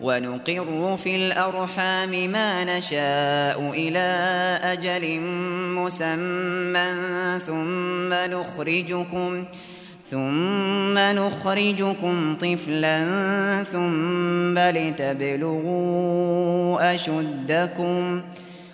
ونقر في الأرحام ما نشاء إلى أجل مسمى ثم نخرجكم ثم نخرجكم طفلا ثم لتبلغوا أشدكم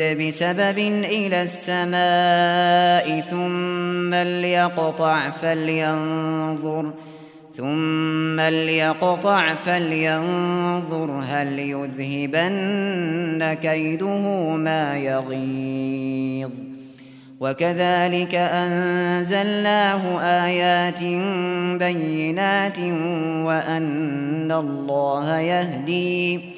بسبب إلى السماء ثم ليقطع فلينظر ثم ليقطع فلينظر هل يذهبن كيده ما يغيظ. وكذلك أنزلناه آيات بينات وأن الله يهدي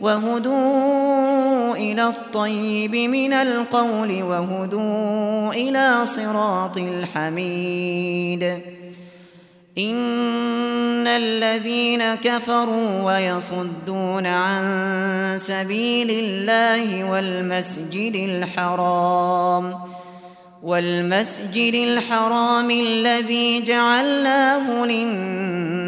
وهدوا إلى الطيب من القول وهدوا إلى صراط الحميد. إن الذين كفروا ويصدون عن سبيل الله والمسجد الحرام والمسجد الحرام الذي جعلناه للناس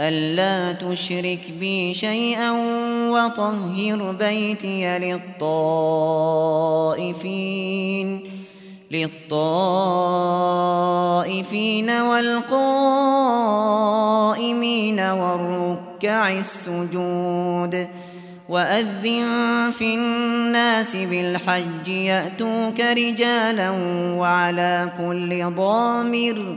ألا تشرك بي شيئا وطهر بيتي للطائفين للطائفين والقائمين والركع السجود. وأذن في الناس بالحج يأتوك رجالا وعلى كل ضامر.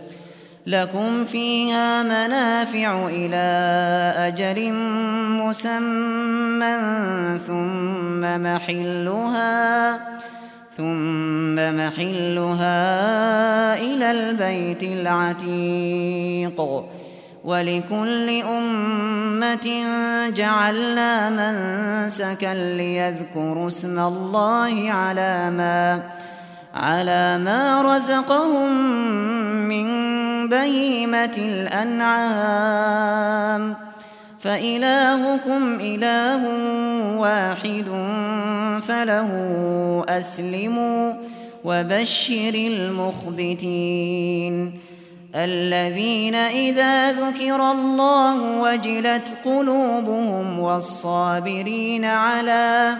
لكم فيها منافع إلى أجل مسمى ثم محلها ثم محلها إلى البيت العتيق. ولكل أمة جعلنا منسكا ليذكروا اسم الله على ما على ما رزقهم من بهيمة الأنعام. فإلهكم إله واحد فله أسلموا وبشر المخبتين. الذين إذا ذكر الله وجلت قلوبهم والصابرين على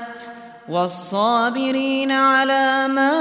والصابرين على ما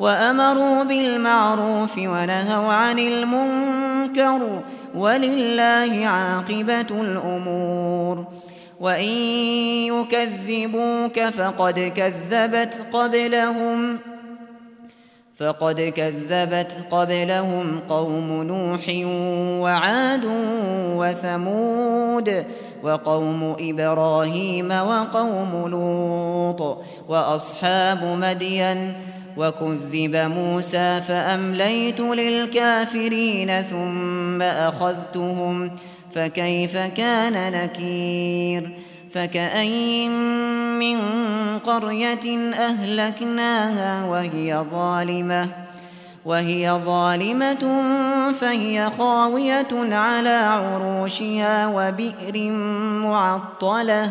وأمروا بالمعروف ونهوا عن المنكر ولله عاقبة الأمور. وإن يكذبوك فقد كذبت قبلهم ۖ فقد كذبت قبلهم قوم نوح وعاد وثمود وقوم إبراهيم وقوم لوط وأصحاب مدين وكذب موسى فأمليت للكافرين ثم أخذتهم فكيف كان نكير؟ فكأين من قرية أهلكناها وهي ظالمة وهي ظالمة فهي خاوية على عروشها وبئر معطلة.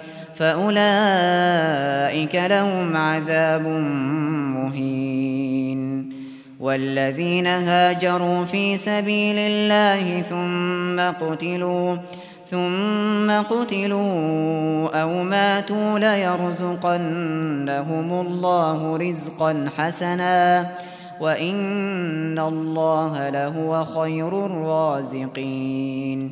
فأولئك لهم عذاب مهين والذين هاجروا في سبيل الله ثم قتلوا ثم قتلوا أو ماتوا ليرزقنهم الله رزقا حسنا وإن الله لهو خير الرازقين